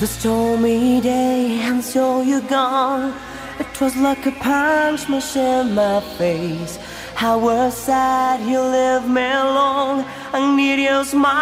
The stormy day and so you're gone. It was like a punch in my face. How was sad you left me alone? I need your smile.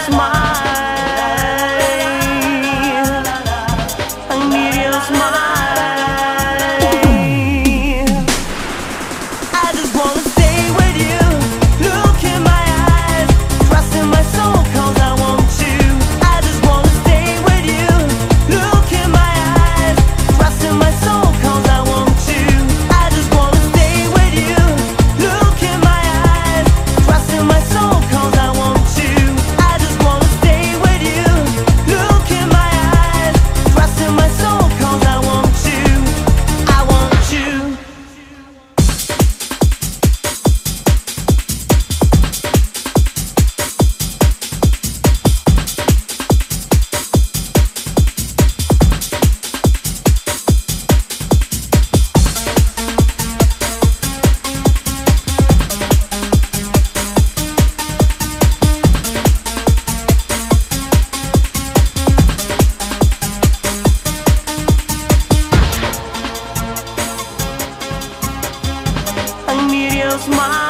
smile. Smile.